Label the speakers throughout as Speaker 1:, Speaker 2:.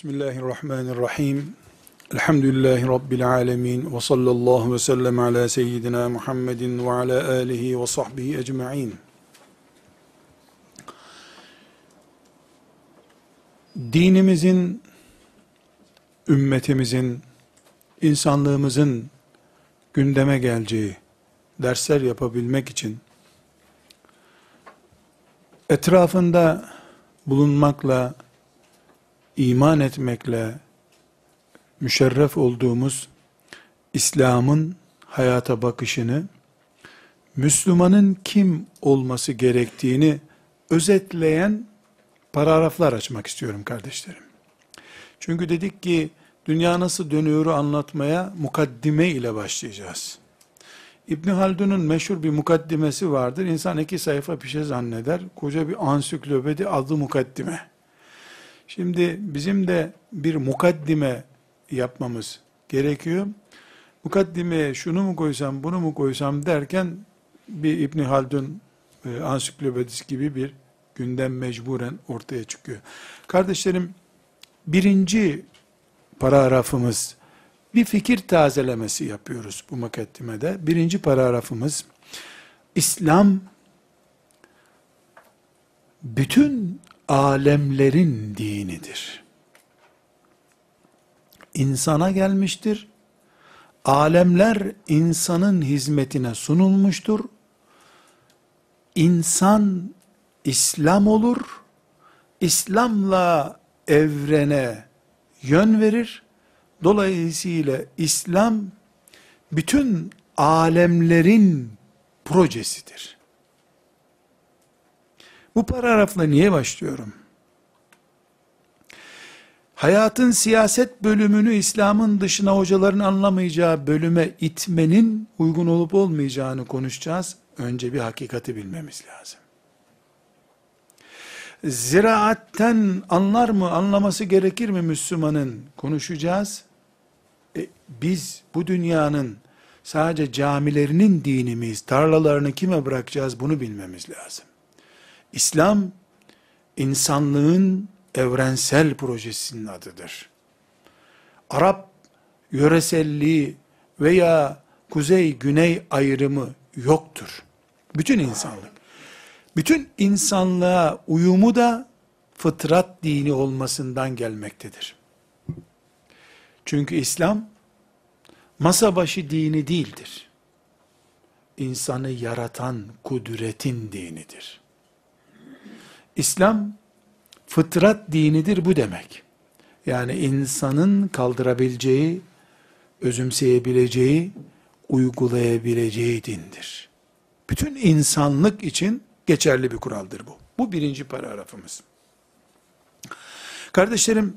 Speaker 1: Bismillahirrahmanirrahim. Elhamdülillahi Rabbil alemin. Ve sallallahu ve sellem ala seyyidina Muhammedin ve ala alihi ve sahbihi ecma'in. Dinimizin, ümmetimizin, insanlığımızın gündeme geleceği dersler yapabilmek için etrafında bulunmakla iman etmekle müşerref olduğumuz İslam'ın hayata bakışını, Müslümanın kim olması gerektiğini özetleyen paragraflar açmak istiyorum kardeşlerim. Çünkü dedik ki dünya nasıl dönüyoru anlatmaya mukaddime ile başlayacağız. İbn Haldun'un meşhur bir mukaddimesi vardır. İnsan iki sayfa bir şey zanneder. Koca bir ansiklopedi adı mukaddime. Şimdi bizim de bir mukaddime yapmamız gerekiyor. Mukaddimeye şunu mu koysam, bunu mu koysam derken bir İbn Haldun e, ansiklopedisi gibi bir gündem mecburen ortaya çıkıyor. Kardeşlerim, birinci paragrafımız bir fikir tazelemesi yapıyoruz bu mukaddimede. Birinci paragrafımız İslam bütün alemlerin dinidir. İnsana gelmiştir. Alemler insanın hizmetine sunulmuştur. İnsan İslam olur. İslam'la evrene yön verir. Dolayısıyla İslam bütün alemlerin projesidir. Bu paragrafla niye başlıyorum? Hayatın siyaset bölümünü İslam'ın dışına hocaların anlamayacağı bölüme itmenin uygun olup olmayacağını konuşacağız. Önce bir hakikati bilmemiz lazım. Ziraatten anlar mı, anlaması gerekir mi Müslümanın konuşacağız. E, biz bu dünyanın sadece camilerinin dini miyiz, tarlalarını kime bırakacağız bunu bilmemiz lazım. İslam, insanlığın evrensel projesinin adıdır. Arap yöreselliği veya kuzey-güney ayrımı yoktur. Bütün insanlık. Bütün insanlığa uyumu da fıtrat dini olmasından gelmektedir. Çünkü İslam masa başı dini değildir. İnsanı yaratan kudretin dinidir. İslam fıtrat dinidir bu demek. Yani insanın kaldırabileceği, özümseyebileceği, uygulayabileceği dindir. Bütün insanlık için geçerli bir kuraldır bu. Bu birinci paragrafımız. Kardeşlerim,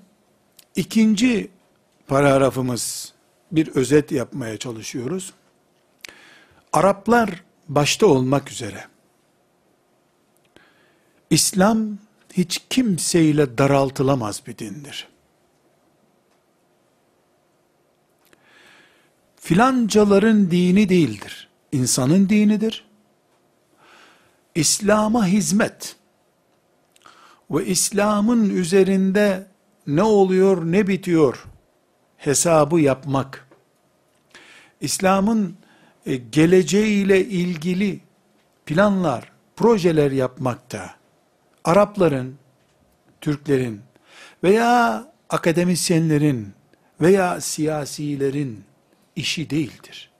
Speaker 1: ikinci paragrafımız bir özet yapmaya çalışıyoruz. Araplar başta olmak üzere İslam hiç kimseyle daraltılamaz bir dindir. Filancaların dini değildir. İnsanın dinidir. İslam'a hizmet ve İslam'ın üzerinde ne oluyor ne bitiyor hesabı yapmak, İslam'ın e, geleceğiyle ilgili planlar, projeler yapmakta, Arapların, Türklerin veya akademisyenlerin veya siyasilerin işi değildir.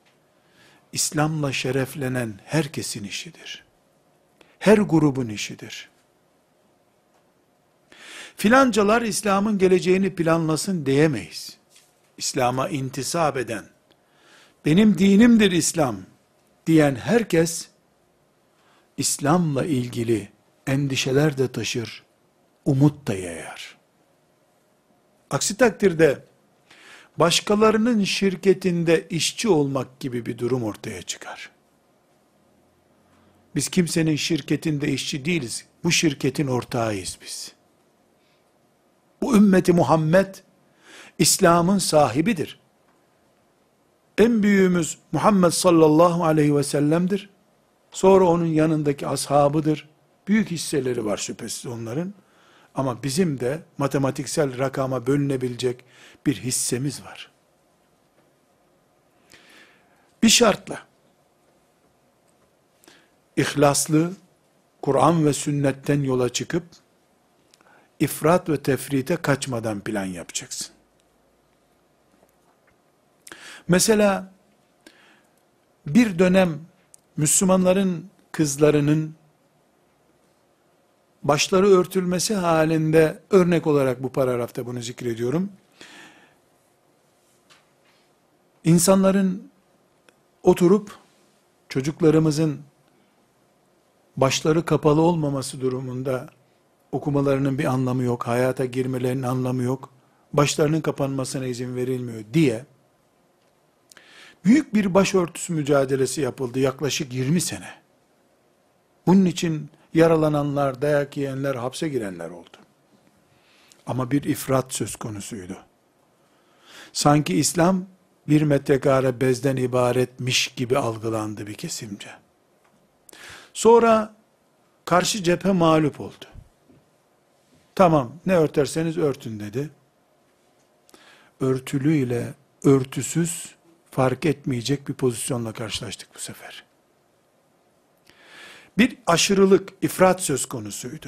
Speaker 1: İslam'la şereflenen herkesin işidir. Her grubun işidir. Filancalar İslam'ın geleceğini planlasın diyemeyiz. İslam'a intisap eden, benim dinimdir İslam diyen herkes, İslam'la ilgili endişeler de taşır, umut da yayar. Aksi takdirde, başkalarının şirketinde işçi olmak gibi bir durum ortaya çıkar. Biz kimsenin şirketinde işçi değiliz. Bu şirketin ortağıyız biz. Bu ümmeti Muhammed, İslam'ın sahibidir. En büyüğümüz Muhammed sallallahu aleyhi ve sellem'dir. Sonra onun yanındaki ashabıdır. Büyük hisseleri var şüphesiz onların. Ama bizim de matematiksel rakama bölünebilecek bir hissemiz var. Bir şartla, ihlaslı, Kur'an ve sünnetten yola çıkıp, ifrat ve tefrite kaçmadan plan yapacaksın. Mesela, bir dönem Müslümanların kızlarının başları örtülmesi halinde örnek olarak bu paragrafta bunu zikrediyorum. İnsanların oturup çocuklarımızın başları kapalı olmaması durumunda okumalarının bir anlamı yok, hayata girmelerinin anlamı yok, başlarının kapanmasına izin verilmiyor diye büyük bir başörtüsü mücadelesi yapıldı yaklaşık 20 sene. Bunun için yaralananlar, dayak yiyenler, hapse girenler oldu. Ama bir ifrat söz konusuydu. Sanki İslam bir metrekare bezden ibaretmiş gibi algılandı bir kesimce. Sonra karşı cephe mağlup oldu. Tamam ne örterseniz örtün dedi. Örtülü ile örtüsüz fark etmeyecek bir pozisyonla karşılaştık bu sefer. Bir aşırılık, ifrat söz konusuydu.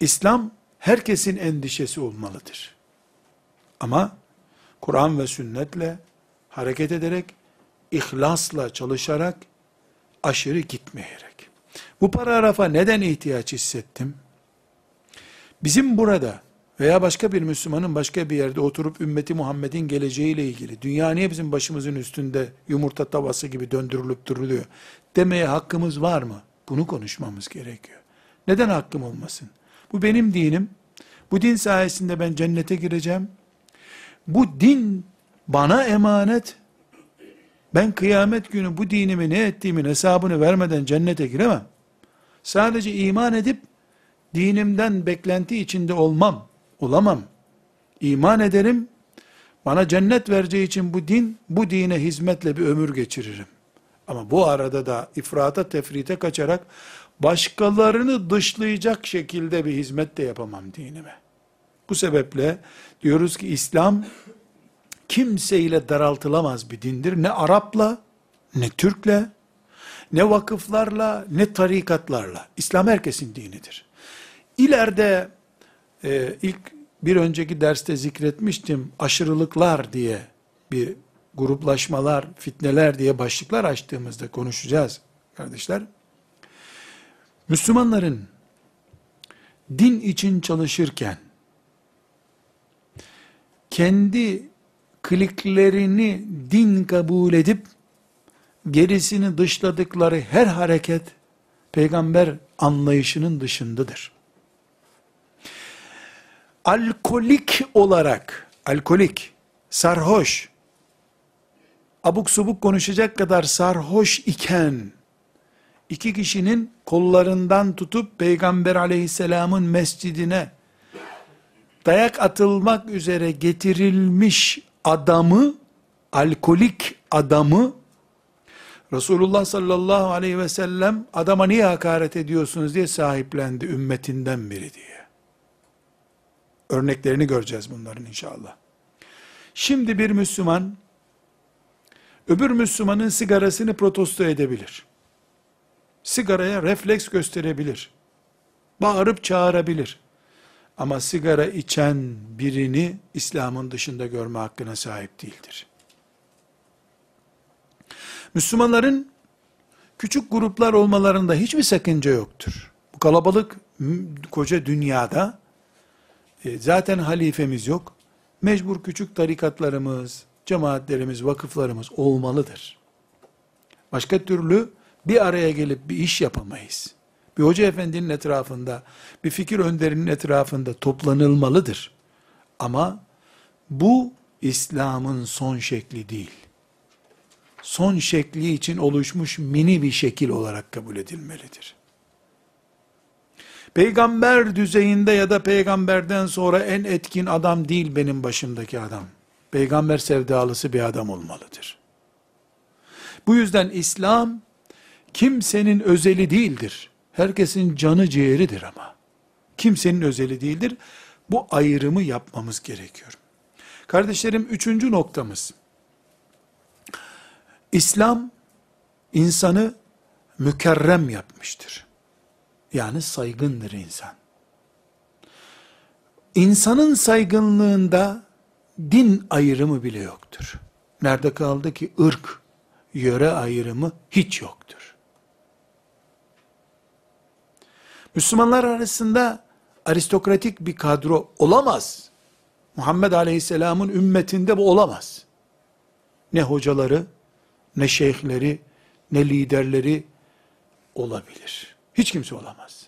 Speaker 1: İslam herkesin endişesi olmalıdır. Ama Kur'an ve sünnetle hareket ederek, ihlasla çalışarak, aşırı gitmeyerek. Bu paragrafa neden ihtiyaç hissettim? Bizim burada veya başka bir Müslümanın başka bir yerde oturup ümmeti Muhammed'in geleceğiyle ilgili, dünya niye bizim başımızın üstünde yumurta tavası gibi döndürülüp duruluyor demeye hakkımız var mı? Bunu konuşmamız gerekiyor. Neden hakkım olmasın? Bu benim dinim. Bu din sayesinde ben cennete gireceğim. Bu din bana emanet. Ben kıyamet günü bu dinimi ne ettiğimin hesabını vermeden cennete giremem. Sadece iman edip dinimden beklenti içinde olmam, olamam. İman ederim, bana cennet vereceği için bu din, bu dine hizmetle bir ömür geçiririm. Ama bu arada da ifrata tefrite kaçarak başkalarını dışlayacak şekilde bir hizmet de yapamam dinime. Bu sebeple diyoruz ki İslam kimseyle daraltılamaz bir dindir. Ne Arapla, ne Türk'le, ne vakıflarla, ne tarikatlarla. İslam herkesin dinidir. İleride e, ilk bir önceki derste zikretmiştim aşırılıklar diye bir gruplaşmalar, fitneler diye başlıklar açtığımızda konuşacağız kardeşler. Müslümanların din için çalışırken kendi kliklerini din kabul edip gerisini dışladıkları her hareket peygamber anlayışının dışındadır. Alkolik olarak, alkolik, sarhoş, abuk subuk konuşacak kadar sarhoş iken, iki kişinin kollarından tutup Peygamber aleyhisselamın mescidine dayak atılmak üzere getirilmiş adamı, alkolik adamı, Resulullah sallallahu aleyhi ve sellem adama niye hakaret ediyorsunuz diye sahiplendi ümmetinden biri diye. Örneklerini göreceğiz bunların inşallah. Şimdi bir Müslüman öbür Müslümanın sigarasını protesto edebilir. Sigaraya refleks gösterebilir. Bağırıp çağırabilir. Ama sigara içen birini İslam'ın dışında görme hakkına sahip değildir. Müslümanların küçük gruplar olmalarında hiçbir sakınca yoktur. Bu kalabalık koca dünyada e, zaten halifemiz yok. Mecbur küçük tarikatlarımız, cemaatlerimiz, vakıflarımız olmalıdır. Başka türlü bir araya gelip bir iş yapamayız. Bir hoca efendinin etrafında, bir fikir önderinin etrafında toplanılmalıdır. Ama bu İslam'ın son şekli değil. Son şekli için oluşmuş mini bir şekil olarak kabul edilmelidir. Peygamber düzeyinde ya da peygamberden sonra en etkin adam değil benim başımdaki adam peygamber sevdalısı bir adam olmalıdır. Bu yüzden İslam kimsenin özeli değildir. Herkesin canı ciğeridir ama. Kimsenin özeli değildir. Bu ayrımı yapmamız gerekiyor. Kardeşlerim üçüncü noktamız. İslam insanı mükerrem yapmıştır. Yani saygındır insan. İnsanın saygınlığında din ayrımı bile yoktur. Nerede kaldı ki ırk, yöre ayrımı hiç yoktur. Müslümanlar arasında aristokratik bir kadro olamaz. Muhammed Aleyhisselam'ın ümmetinde bu olamaz. Ne hocaları, ne şeyhleri, ne liderleri olabilir. Hiç kimse olamaz.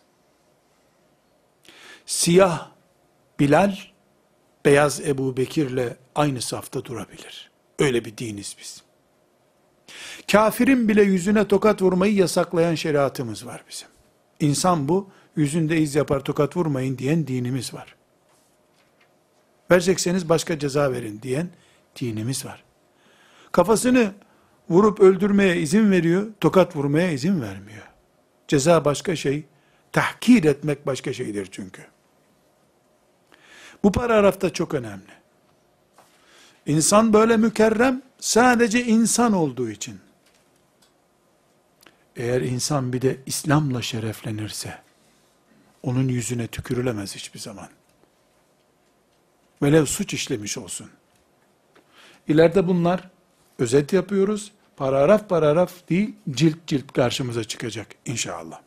Speaker 1: Siyah Bilal, beyaz Ebu Bekir'le aynı safta durabilir. Öyle bir diniz biz. Kafirin bile yüzüne tokat vurmayı yasaklayan şeriatımız var bizim. İnsan bu, yüzünde iz yapar tokat vurmayın diyen dinimiz var. Verecekseniz başka ceza verin diyen dinimiz var. Kafasını vurup öldürmeye izin veriyor, tokat vurmaya izin vermiyor. Ceza başka şey, tahkir etmek başka şeydir çünkü. Bu paragrafta çok önemli. İnsan böyle mükerrem, sadece insan olduğu için. Eğer insan bir de İslam'la şereflenirse, onun yüzüne tükürülemez hiçbir zaman. Velev suç işlemiş olsun. İleride bunlar, özet yapıyoruz, paragraf paragraf değil, cilt cilt karşımıza çıkacak inşallah.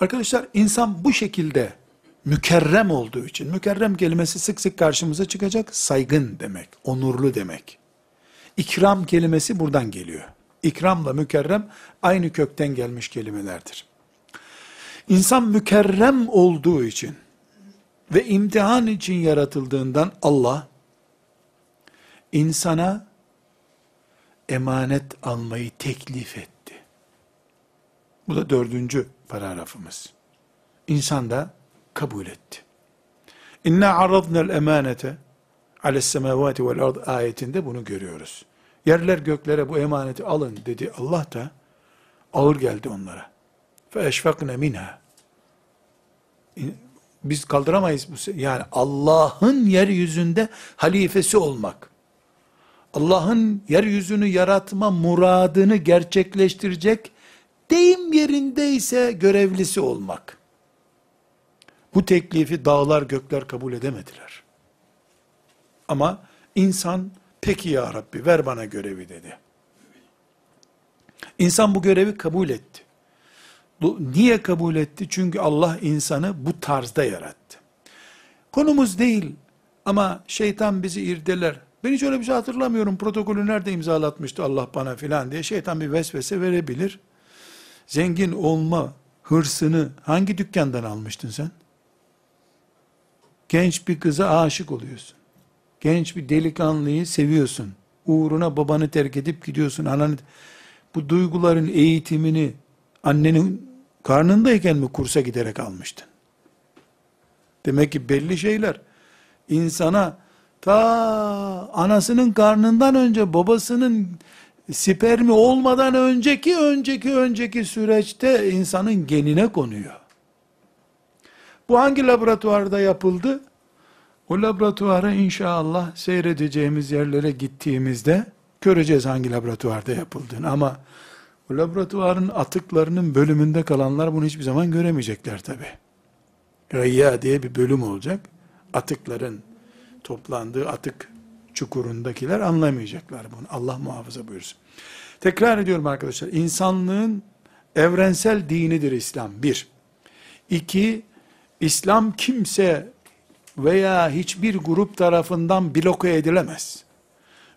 Speaker 1: Arkadaşlar insan bu şekilde mükerrem olduğu için, mükerrem kelimesi sık sık karşımıza çıkacak, saygın demek, onurlu demek. İkram kelimesi buradan geliyor. İkramla mükerrem aynı kökten gelmiş kelimelerdir. İnsan mükerrem olduğu için ve imtihan için yaratıldığından Allah insana emanet almayı teklif etti. Bu da dördüncü paragrafımız. İnsan da kabul etti. İnna aradna'l emanete ales semavati vel ard ayetinde bunu görüyoruz. Yerler göklere bu emaneti alın dedi Allah da ağır geldi onlara. Fe eşfakne minha. Biz kaldıramayız bu yani Allah'ın yeryüzünde halifesi olmak. Allah'ın yeryüzünü yaratma muradını gerçekleştirecek deyim yerindeyse görevlisi olmak. Bu teklifi dağlar gökler kabul edemediler. Ama insan peki ya Rabbi ver bana görevi dedi. İnsan bu görevi kabul etti. Niye kabul etti? Çünkü Allah insanı bu tarzda yarattı. Konumuz değil ama şeytan bizi irdeler. Ben hiç öyle bir şey hatırlamıyorum. Protokolü nerede imzalatmıştı Allah bana filan diye şeytan bir vesvese verebilir. Zengin olma hırsını hangi dükkandan almıştın sen? Genç bir kıza aşık oluyorsun. Genç bir delikanlıyı seviyorsun. Uğruna babanı terk edip gidiyorsun. Ananı, bu duyguların eğitimini annenin karnındayken mi kursa giderek almıştın? Demek ki belli şeyler insana ta anasının karnından önce babasının spermi olmadan önceki önceki önceki süreçte insanın genine konuyor. Bu hangi laboratuvarda yapıldı? O laboratuvara inşallah seyredeceğimiz yerlere gittiğimizde göreceğiz hangi laboratuvarda yapıldığını. Ama o laboratuvarın atıklarının bölümünde kalanlar bunu hiçbir zaman göremeyecekler tabi. Gayya diye bir bölüm olacak. Atıkların toplandığı atık çukurundakiler anlamayacaklar bunu. Allah muhafaza buyursun. Tekrar ediyorum arkadaşlar. İnsanlığın evrensel dinidir İslam. Bir. İki, İslam kimse veya hiçbir grup tarafından bloke edilemez.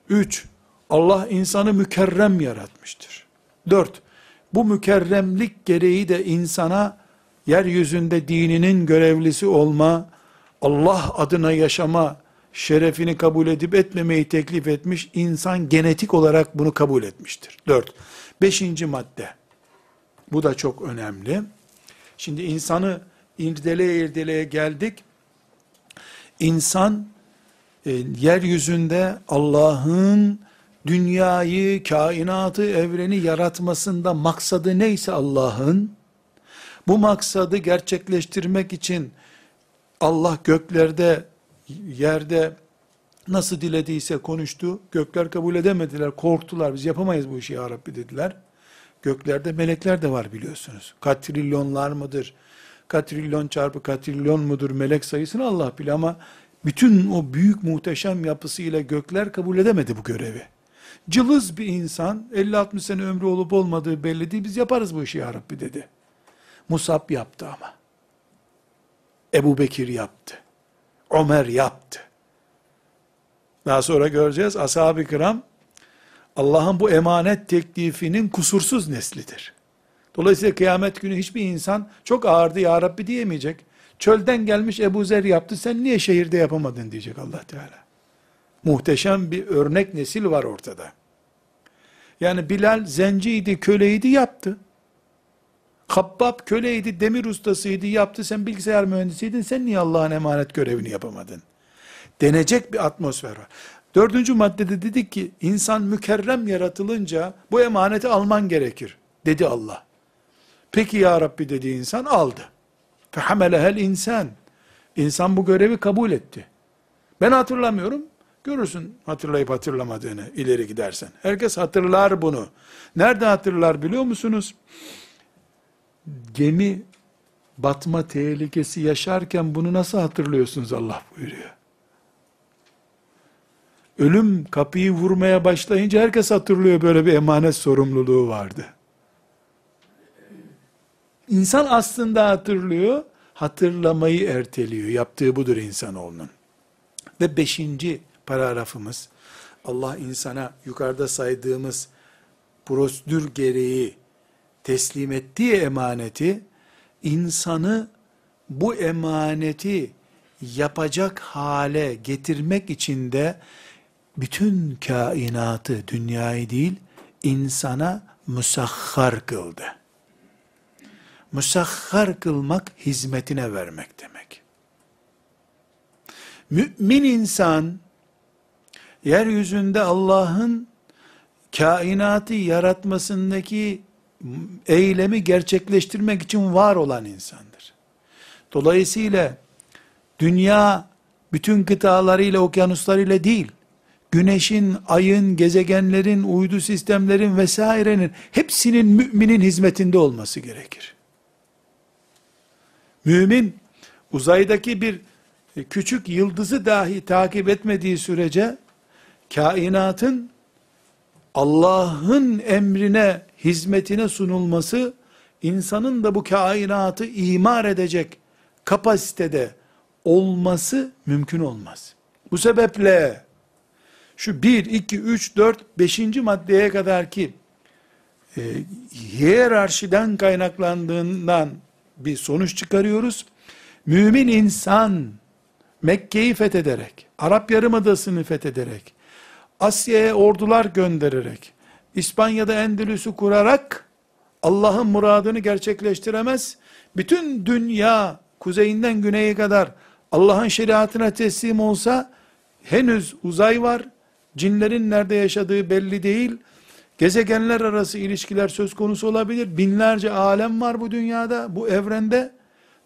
Speaker 1: Üç, Allah insanı mükerrem yaratmıştır. Dört, bu mükerremlik gereği de insana yeryüzünde dininin görevlisi olma, Allah adına yaşama şerefini kabul edip etmemeyi teklif etmiş, insan genetik olarak bunu kabul etmiştir. Dört. Beşinci madde. Bu da çok önemli. Şimdi insanı irdeleye irdeleye geldik. İnsan e, yeryüzünde Allah'ın dünyayı, kainatı, evreni yaratmasında maksadı neyse Allah'ın, Bu maksadı gerçekleştirmek için Allah göklerde, yerde nasıl dilediyse konuştu. Gökler kabul edemediler, korktular. Biz yapamayız bu işi ya Rabbi dediler. Göklerde melekler de var biliyorsunuz. Katrilyonlar mıdır? Katrilyon çarpı katrilyon mudur melek sayısını Allah bilir ama bütün o büyük muhteşem yapısıyla gökler kabul edemedi bu görevi. Cılız bir insan 50-60 sene ömrü olup olmadığı belli değil biz yaparız bu işi ya Rabbi dedi. Musab yaptı ama. Ebu Bekir yaptı. Ömer yaptı. Daha sonra göreceğiz ashab-ı kiram Allah'ın bu emanet teklifinin kusursuz neslidir. Dolayısıyla kıyamet günü hiçbir insan çok ağırdı ya Rabbi diyemeyecek. Çölden gelmiş Ebu Zer yaptı sen niye şehirde yapamadın diyecek Allah Teala. Muhteşem bir örnek nesil var ortada. Yani Bilal zenciydi, köleydi yaptı. Kabbab köleydi, demir ustasıydı yaptı. Sen bilgisayar mühendisiydin, sen niye Allah'ın emanet görevini yapamadın? Denecek bir atmosfer var. Dördüncü maddede dedik ki, insan mükerrem yaratılınca bu emaneti alman gerekir, dedi Allah. Peki ya Rabbi dedi insan, aldı. Fehamelehel insan. İnsan bu görevi kabul etti. Ben hatırlamıyorum, görürsün hatırlayıp hatırlamadığını ileri gidersen. Herkes hatırlar bunu. Nerede hatırlar biliyor musunuz? Gemi batma tehlikesi yaşarken bunu nasıl hatırlıyorsunuz Allah buyuruyor. Ölüm kapıyı vurmaya başlayınca herkes hatırlıyor böyle bir emanet sorumluluğu vardı. İnsan aslında hatırlıyor, hatırlamayı erteliyor. Yaptığı budur insanoğlunun. Ve beşinci paragrafımız, Allah insana yukarıda saydığımız prosedür gereği teslim ettiği emaneti, insanı bu emaneti yapacak hale getirmek için de bütün kainatı, dünyayı değil, insana musahhar kıldı. Musahhar kılmak, hizmetine vermek demek. Mümin insan, yeryüzünde Allah'ın kainatı yaratmasındaki eylemi gerçekleştirmek için var olan insandır. Dolayısıyla dünya bütün kıtalarıyla, okyanuslarıyla değil, güneşin, ayın, gezegenlerin, uydu sistemlerin vesairenin hepsinin müminin hizmetinde olması gerekir. Mümin uzaydaki bir küçük yıldızı dahi takip etmediği sürece kainatın Allah'ın emrine, hizmetine sunulması insanın da bu kainatı imar edecek kapasitede olması mümkün olmaz. Bu sebeple şu 1, 2, 3, 4, 5. maddeye kadar ki e, hiyerarşiden kaynaklandığından bir sonuç çıkarıyoruz. Mümin insan Mekke'yi fethederek, Arap Yarımadası'nı fethederek, Asya'ya ordular göndererek, İspanya'da Endülüs'ü kurarak Allah'ın muradını gerçekleştiremez. Bütün dünya kuzeyinden güneye kadar Allah'ın şeriatına teslim olsa henüz uzay var, Cinlerin nerede yaşadığı belli değil. Gezegenler arası ilişkiler söz konusu olabilir. Binlerce alem var bu dünyada, bu evrende.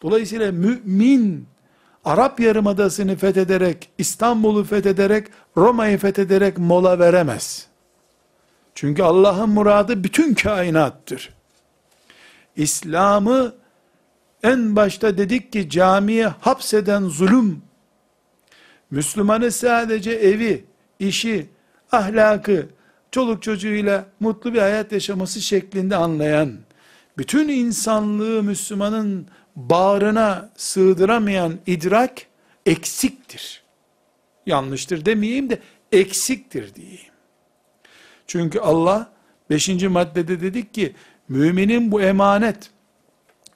Speaker 1: Dolayısıyla mümin, Arap Yarımadası'nı fethederek, İstanbul'u fethederek, Roma'yı fethederek mola veremez. Çünkü Allah'ın muradı bütün kainattır. İslam'ı en başta dedik ki camiye hapseden zulüm, Müslümanı sadece evi, işi, ahlakı, çoluk çocuğuyla mutlu bir hayat yaşaması şeklinde anlayan, bütün insanlığı Müslümanın bağrına sığdıramayan idrak eksiktir. Yanlıştır demeyeyim de eksiktir diyeyim. Çünkü Allah 5. maddede dedik ki müminin bu emanet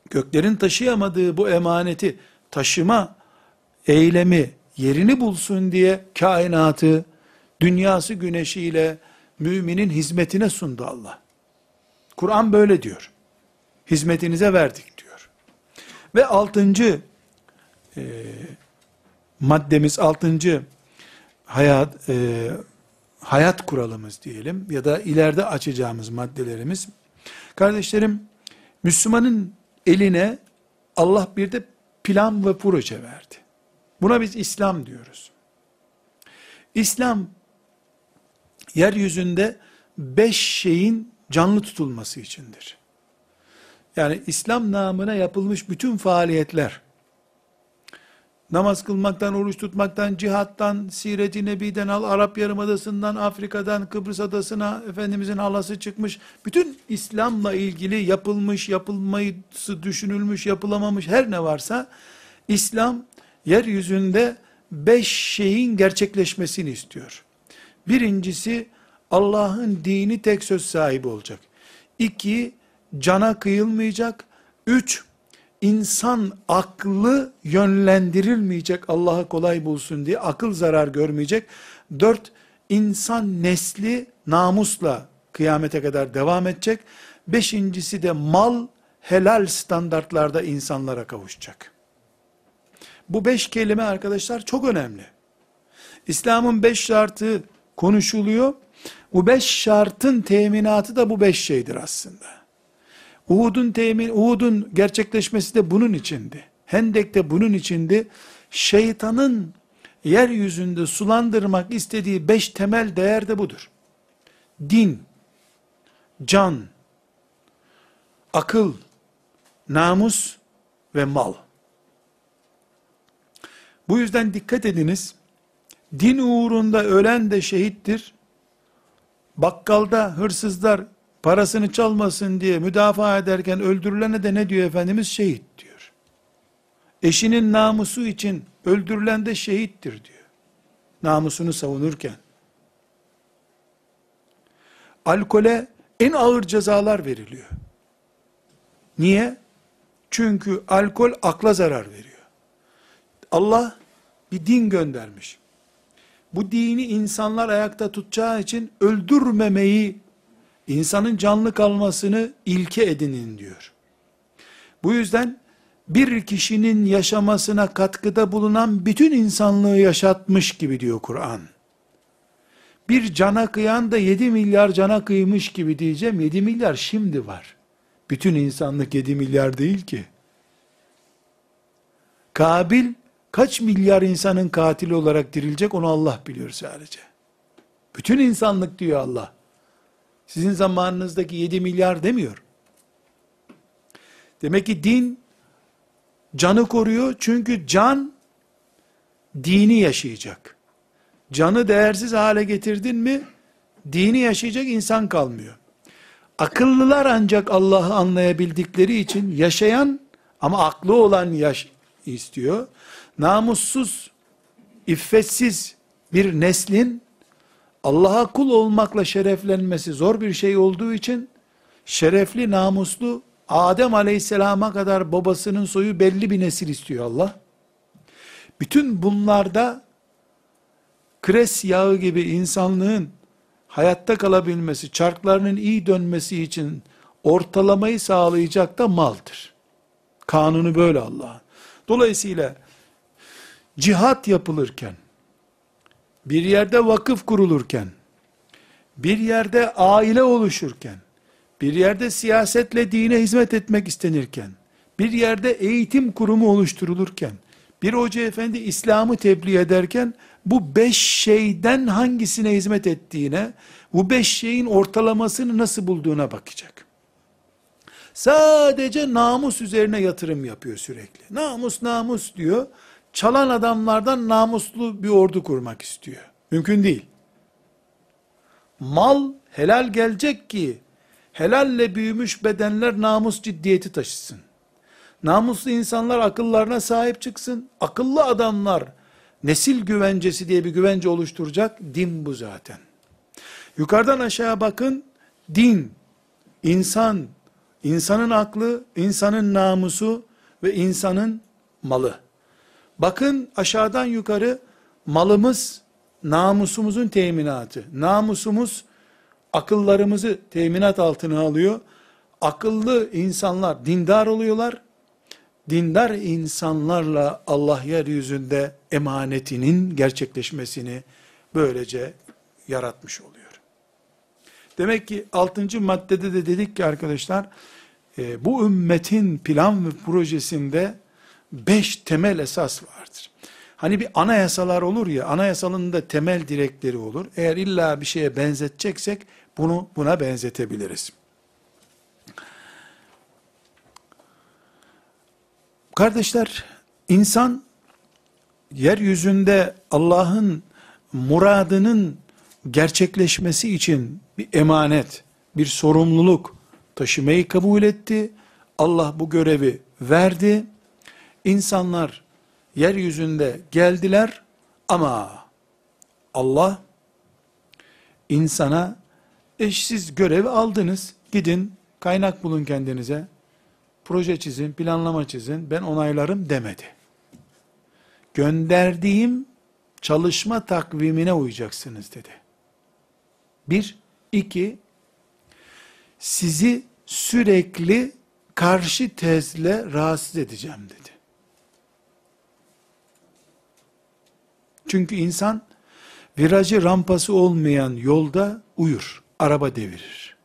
Speaker 1: göklerin taşıyamadığı bu emaneti taşıma eylemi yerini bulsun diye kainatı dünyası güneşiyle müminin hizmetine sundu Allah. Kur'an böyle diyor. Hizmetinize verdik diyor. Ve altıncı e, maddemiz, altıncı hayat e, hayat kuralımız diyelim ya da ileride açacağımız maddelerimiz. Kardeşlerim, Müslümanın eline Allah bir de plan ve proje verdi. Buna biz İslam diyoruz. İslam yeryüzünde beş şeyin canlı tutulması içindir. Yani İslam namına yapılmış bütün faaliyetler, namaz kılmaktan, oruç tutmaktan, cihattan, siret-i nebiden al, Arap Yarımadası'ndan, Afrika'dan, Kıbrıs Adası'na, Efendimizin halası çıkmış, bütün İslam'la ilgili yapılmış, yapılması düşünülmüş, yapılamamış her ne varsa, İslam, yeryüzünde beş şeyin gerçekleşmesini istiyor. Birincisi, Allah'ın dini tek söz sahibi olacak. İki, cana kıyılmayacak. Üç, insan aklı yönlendirilmeyecek Allah'a kolay bulsun diye akıl zarar görmeyecek. Dört, insan nesli namusla kıyamete kadar devam edecek. Beşincisi de mal helal standartlarda insanlara kavuşacak. Bu beş kelime arkadaşlar çok önemli. İslam'ın beş şartı konuşuluyor. Bu beş şartın teminatı da bu beş şeydir aslında. Uhud'un temin, Uhud'un gerçekleşmesi de bunun içindi. Hendek de bunun içindi. Şeytanın yeryüzünde sulandırmak istediği beş temel değer de budur. Din, can, akıl, namus ve mal. Bu yüzden dikkat ediniz. Din uğrunda ölen de şehittir. Bakkalda hırsızlar parasını çalmasın diye müdafaa ederken öldürülene de ne diyor Efendimiz? Şehit diyor. Eşinin namusu için öldürülen de şehittir diyor. Namusunu savunurken. Alkole en ağır cezalar veriliyor. Niye? Çünkü alkol akla zarar veriyor. Allah bir din göndermiş. Bu dini insanlar ayakta tutacağı için öldürmemeyi insanın canlı kalmasını ilke edinin diyor. Bu yüzden bir kişinin yaşamasına katkıda bulunan bütün insanlığı yaşatmış gibi diyor Kur'an. Bir cana kıyan da 7 milyar cana kıymış gibi diyeceğim. 7 milyar şimdi var. Bütün insanlık 7 milyar değil ki. Kabil kaç milyar insanın katili olarak dirilecek onu Allah biliyor sadece. Bütün insanlık diyor Allah. Sizin zamanınızdaki 7 milyar demiyor. Demek ki din canı koruyor çünkü can dini yaşayacak. Canı değersiz hale getirdin mi dini yaşayacak insan kalmıyor. Akıllılar ancak Allah'ı anlayabildikleri için yaşayan ama aklı olan yaş istiyor. Namussuz, iffetsiz bir neslin Allah'a kul olmakla şereflenmesi zor bir şey olduğu için şerefli, namuslu Adem aleyhisselama kadar babasının soyu belli bir nesil istiyor Allah. Bütün bunlarda kres yağı gibi insanlığın hayatta kalabilmesi, çarklarının iyi dönmesi için ortalamayı sağlayacak da maldır. Kanunu böyle Allah. Dolayısıyla cihat yapılırken, bir yerde vakıf kurulurken, bir yerde aile oluşurken, bir yerde siyasetle dine hizmet etmek istenirken, bir yerde eğitim kurumu oluşturulurken, bir hoca efendi İslam'ı tebliğ ederken, bu beş şeyden hangisine hizmet ettiğine, bu beş şeyin ortalamasını nasıl bulduğuna bakacak. Sadece namus üzerine yatırım yapıyor sürekli. Namus namus diyor çalan adamlardan namuslu bir ordu kurmak istiyor. Mümkün değil. Mal helal gelecek ki helalle büyümüş bedenler namus ciddiyeti taşısın. Namuslu insanlar akıllarına sahip çıksın. Akıllı adamlar nesil güvencesi diye bir güvence oluşturacak. Din bu zaten. Yukarıdan aşağı bakın. Din, insan, insanın aklı, insanın namusu ve insanın malı. Bakın aşağıdan yukarı malımız namusumuzun teminatı. Namusumuz akıllarımızı teminat altına alıyor. Akıllı insanlar dindar oluyorlar. Dindar insanlarla Allah yeryüzünde emanetinin gerçekleşmesini böylece yaratmış oluyor. Demek ki altıncı maddede de dedik ki arkadaşlar, e, bu ümmetin plan ve projesinde beş temel esas vardır. Hani bir anayasalar olur ya, anayasalın da temel direkleri olur. Eğer illa bir şeye benzeteceksek, bunu buna benzetebiliriz. Kardeşler, insan yeryüzünde Allah'ın muradının gerçekleşmesi için bir emanet, bir sorumluluk taşımayı kabul etti. Allah bu görevi verdi. İnsanlar yeryüzünde geldiler ama Allah insana eşsiz görevi aldınız. Gidin kaynak bulun kendinize. Proje çizin, planlama çizin. Ben onaylarım demedi. Gönderdiğim çalışma takvimine uyacaksınız dedi. Bir, iki, sizi sürekli karşı tezle rahatsız edeceğim dedi. Çünkü insan virajı rampası olmayan yolda uyur, araba devirir.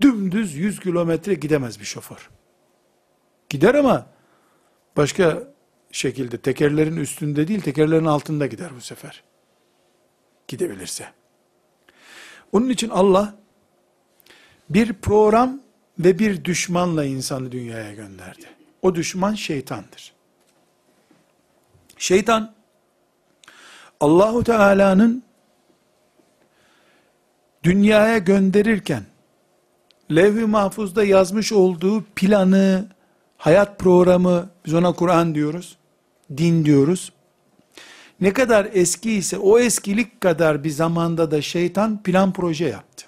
Speaker 1: Dümdüz 100 kilometre gidemez bir şoför. Gider ama başka şekilde tekerlerin üstünde değil tekerlerin altında gider bu sefer. Gidebilirse. Onun için Allah bir program ve bir düşmanla insanı dünyaya gönderdi. O düşman şeytandır. Şeytan Allahu Teala'nın dünyaya gönderirken levh-i mahfuzda yazmış olduğu planı, hayat programı, biz ona Kur'an diyoruz, din diyoruz. Ne kadar eski ise o eskilik kadar bir zamanda da şeytan plan proje yaptı.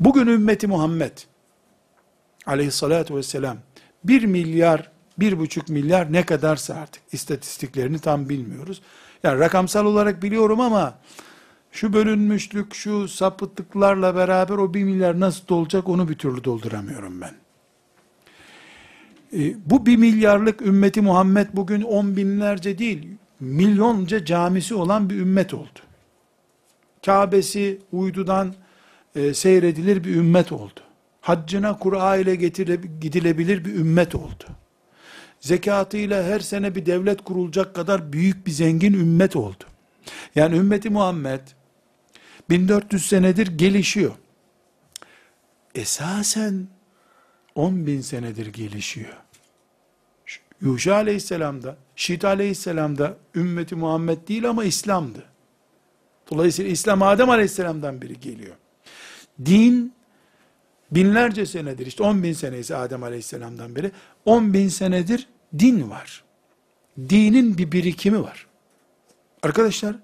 Speaker 1: Bugün ümmeti Muhammed aleyhissalatü vesselam 1 milyar, 1,5 milyar ne kadarsa artık istatistiklerini tam bilmiyoruz. Yani rakamsal olarak biliyorum ama şu bölünmüşlük, şu sapıtlıklarla beraber o 1 milyar nasıl dolacak onu bir türlü dolduramıyorum ben. E, bu 1 milyarlık ümmeti Muhammed bugün on binlerce değil, milyonca camisi olan bir ümmet oldu. Kabe'si uydudan e, seyredilir bir ümmet oldu. Haccına Kur'a ile getire, gidilebilir bir ümmet oldu. Zekatıyla her sene bir devlet kurulacak kadar büyük bir zengin ümmet oldu. Yani ümmeti Muhammed 1400 senedir gelişiyor. Esasen 10 bin senedir gelişiyor. Yuşa aleyhisselamda, Şit aleyhisselamda ümmeti Muhammed değil ama İslam'dı. Dolayısıyla İslam Adem aleyhisselamdan biri geliyor. Din binlerce senedir, işte 10 bin seneyse Adem aleyhisselamdan beri, 10 bin senedir din var. Dinin bir birikimi var. Arkadaşlar,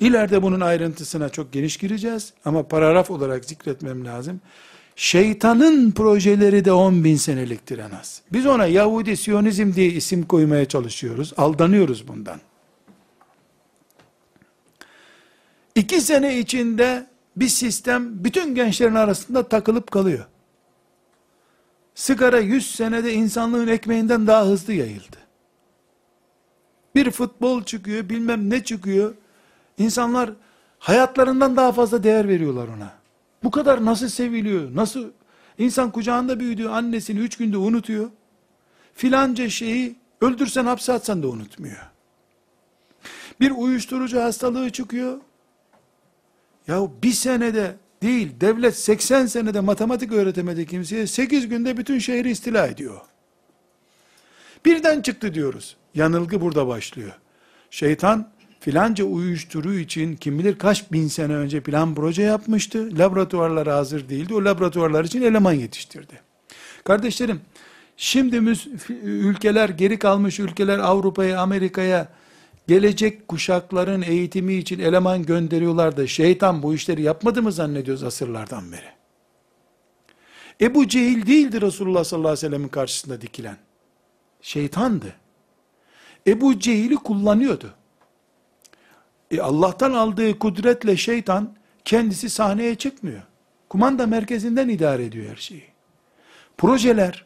Speaker 1: ileride bunun ayrıntısına çok geniş gireceğiz ama paragraf olarak zikretmem lazım. Şeytanın projeleri de 10 bin seneliktir en az. Biz ona Yahudi Siyonizm diye isim koymaya çalışıyoruz. Aldanıyoruz bundan. İki sene içinde bir sistem bütün gençlerin arasında takılıp kalıyor. Sigara 100 senede insanlığın ekmeğinden daha hızlı yayıldı. Bir futbol çıkıyor, bilmem ne çıkıyor. İnsanlar hayatlarından daha fazla değer veriyorlar ona. Bu kadar nasıl seviliyor? Nasıl? İnsan kucağında büyüdüğü annesini üç günde unutuyor. Filanca şeyi öldürsen hapse atsan da unutmuyor. Bir uyuşturucu hastalığı çıkıyor. Ya bir senede değil, devlet 80 senede matematik öğretemedi kimseye, 8 günde bütün şehri istila ediyor. Birden çıktı diyoruz. Yanılgı burada başlıyor. Şeytan filanca uyuşturucu için kim bilir kaç bin sene önce plan proje yapmıştı. Laboratuvarlar hazır değildi. O laboratuvarlar için eleman yetiştirdi. Kardeşlerim, şimdi ülkeler, geri kalmış ülkeler Avrupa'ya, Amerika'ya gelecek kuşakların eğitimi için eleman gönderiyorlar da şeytan bu işleri yapmadı mı zannediyoruz asırlardan beri? Ebu Cehil değildi Resulullah sallallahu aleyhi ve sellemin karşısında dikilen. Şeytandı. Ebu Cehil'i kullanıyordu. E Allah'tan aldığı kudretle şeytan kendisi sahneye çıkmıyor. Kumanda merkezinden idare ediyor her şeyi. Projeler,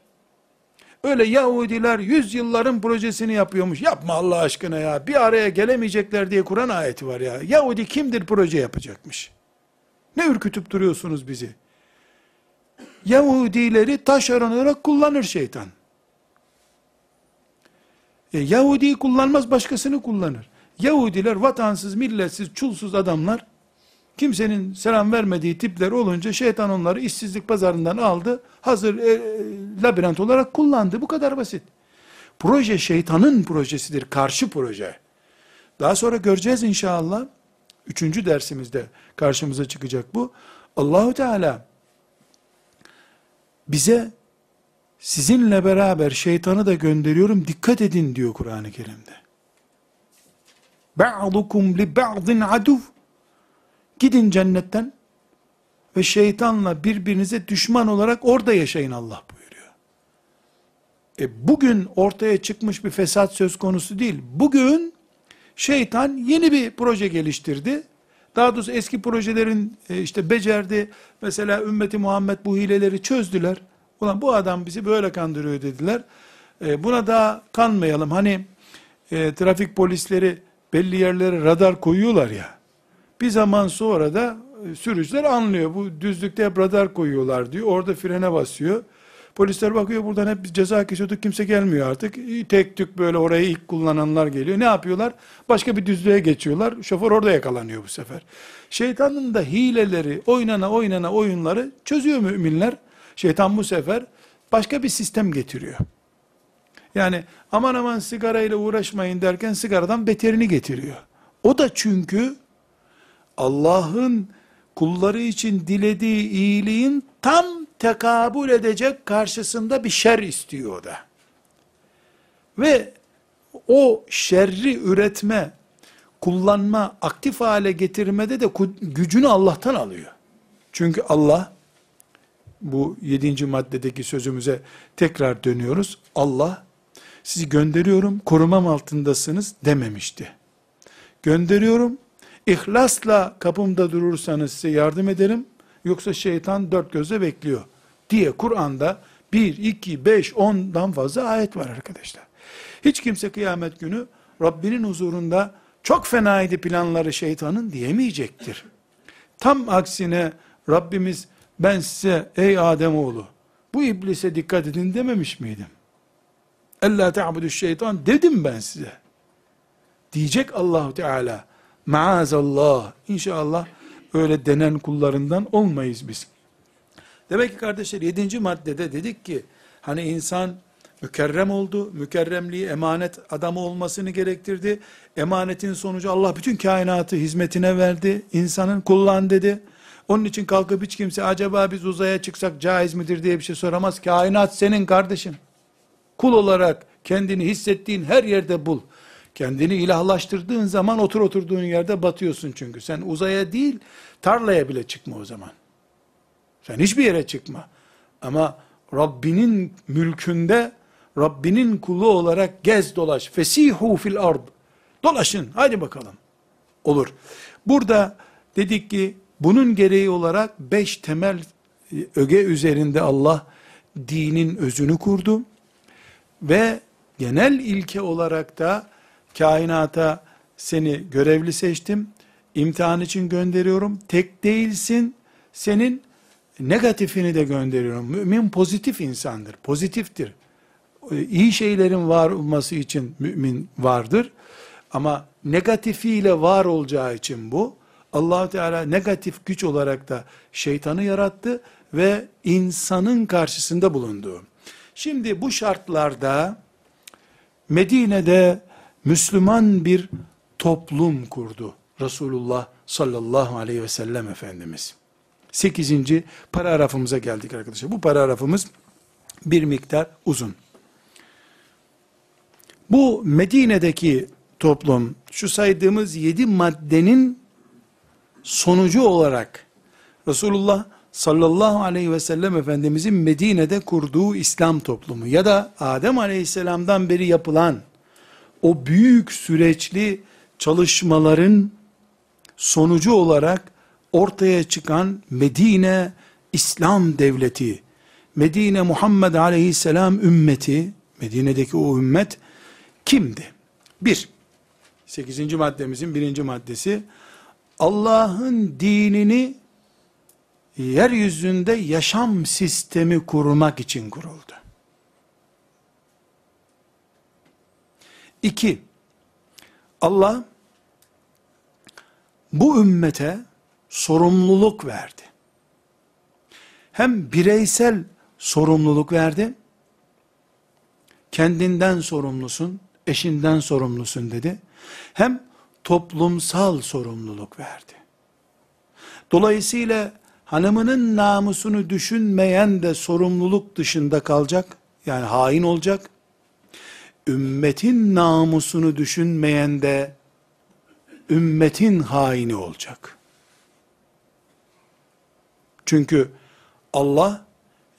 Speaker 1: öyle Yahudiler yüzyılların projesini yapıyormuş. Yapma Allah aşkına ya. Bir araya gelemeyecekler diye Kur'an ayeti var ya. Yahudi kimdir proje yapacakmış? Ne ürkütüp duruyorsunuz bizi? Yahudileri taşeron olarak kullanır şeytan. E, Yahudi'yi kullanmaz başkasını kullanır. Yahudiler vatansız, milletsiz, çulsuz adamlar, kimsenin selam vermediği tipler olunca şeytan onları işsizlik pazarından aldı, hazır e, labirent olarak kullandı. Bu kadar basit. Proje şeytanın projesidir, karşı proje. Daha sonra göreceğiz inşallah. Üçüncü dersimizde karşımıza çıkacak bu. Allahu Teala bize sizinle beraber şeytanı da gönderiyorum dikkat edin diyor Kur'an-ı Kerim'de. Ba'dukum li ba'din aduv. Gidin cennetten ve şeytanla birbirinize düşman olarak orada yaşayın Allah buyuruyor. E bugün ortaya çıkmış bir fesat söz konusu değil. Bugün şeytan yeni bir proje geliştirdi. Daha doğrusu eski projelerin e, işte becerdi. Mesela ümmeti Muhammed bu hileleri çözdüler. Ulan bu adam bizi böyle kandırıyor dediler. E, buna daha kanmayalım. Hani e, trafik polisleri belli yerlere radar koyuyorlar ya. Bir zaman sonra da e, sürücüler anlıyor. Bu düzlükte radar koyuyorlar diyor. Orada frene basıyor. Polisler bakıyor buradan hep ceza kesiyorduk kimse gelmiyor artık. Tek tük böyle orayı ilk kullananlar geliyor. Ne yapıyorlar? Başka bir düzlüğe geçiyorlar. Şoför orada yakalanıyor bu sefer. Şeytanın da hileleri, oynana oynana oyunları çözüyor müminler. Şeytan bu sefer başka bir sistem getiriyor. Yani aman aman sigarayla uğraşmayın derken sigaradan beterini getiriyor. O da çünkü Allah'ın kulları için dilediği iyiliğin tam tekabül edecek karşısında bir şer istiyor o da. Ve o şerri üretme, kullanma, aktif hale getirmede de gücünü Allah'tan alıyor. Çünkü Allah, bu yedinci maddedeki sözümüze tekrar dönüyoruz. Allah, sizi gönderiyorum, korumam altındasınız dememişti. Gönderiyorum, ihlasla kapımda durursanız size yardım ederim, Yoksa şeytan dört gözle bekliyor. Diye Kur'an'da bir, iki, beş, ondan fazla ayet var arkadaşlar. Hiç kimse kıyamet günü Rabbinin huzurunda çok fenaydı planları şeytanın diyemeyecektir. Tam aksine Rabbimiz ben size ey Ademoğlu bu iblise dikkat edin dememiş miydim? Ella ta'budu şeytan dedim ben size. Diyecek Allahu Teala. Maazallah. İnşallah öyle denen kullarından olmayız biz. Demek ki kardeşler yedinci maddede dedik ki hani insan mükerrem oldu. Mükerremliği emanet adamı olmasını gerektirdi. Emanetin sonucu Allah bütün kainatı hizmetine verdi. İnsanın kullan dedi. Onun için kalkıp hiç kimse acaba biz uzaya çıksak caiz midir diye bir şey soramaz. Kainat senin kardeşin. Kul olarak kendini hissettiğin her yerde bul. Kendini ilahlaştırdığın zaman otur oturduğun yerde batıyorsun çünkü. Sen uzaya değil, tarlaya bile çıkma o zaman. Sen hiçbir yere çıkma. Ama Rabbinin mülkünde, Rabbinin kulu olarak gez dolaş. Fesihu fil ard. Dolaşın, hadi bakalım. Olur. Burada dedik ki, bunun gereği olarak beş temel e, öge üzerinde Allah dinin özünü kurdu. Ve genel ilke olarak da kainata seni görevli seçtim, imtihan için gönderiyorum, tek değilsin, senin negatifini de gönderiyorum. Mümin pozitif insandır, pozitiftir. İyi şeylerin var olması için mümin vardır. Ama negatifiyle var olacağı için bu, allah Teala negatif güç olarak da şeytanı yarattı ve insanın karşısında bulundu. Şimdi bu şartlarda Medine'de Müslüman bir toplum kurdu. Resulullah sallallahu aleyhi ve sellem Efendimiz. Sekizinci paragrafımıza geldik arkadaşlar. Bu paragrafımız bir miktar uzun. Bu Medine'deki toplum, şu saydığımız yedi maddenin sonucu olarak Resulullah sallallahu aleyhi ve sellem Efendimizin Medine'de kurduğu İslam toplumu ya da Adem aleyhisselamdan beri yapılan o büyük süreçli çalışmaların sonucu olarak ortaya çıkan Medine İslam devleti, Medine Muhammed aleyhisselam ümmeti, Medine'deki o ümmet kimdi? Bir, sekizinci maddemizin birinci maddesi, Allah'ın dinini yeryüzünde yaşam sistemi kurmak için kuruldu. İki, Allah bu ümmete sorumluluk verdi. Hem bireysel sorumluluk verdi, kendinden sorumlusun, eşinden sorumlusun dedi. Hem toplumsal sorumluluk verdi. Dolayısıyla hanımının namusunu düşünmeyen de sorumluluk dışında kalacak. Yani hain olacak. Ümmetin namusunu düşünmeyen de ümmetin haini olacak. Çünkü Allah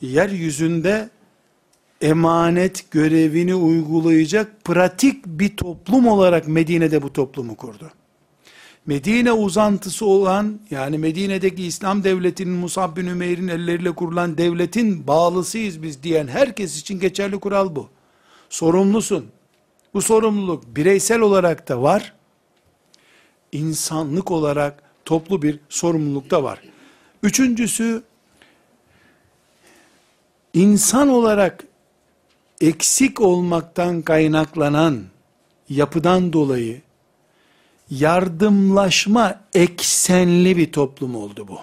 Speaker 1: yeryüzünde emanet görevini uygulayacak pratik bir toplum olarak Medine'de bu toplumu kurdu. Medine uzantısı olan yani Medine'deki İslam devletinin Musab bin Ümeyr'in elleriyle kurulan devletin bağlısıyız biz diyen herkes için geçerli kural bu. Sorumlusun. Bu sorumluluk bireysel olarak da var. insanlık olarak toplu bir sorumluluk da var. Üçüncüsü insan olarak eksik olmaktan kaynaklanan yapıdan dolayı yardımlaşma eksenli bir toplum oldu bu.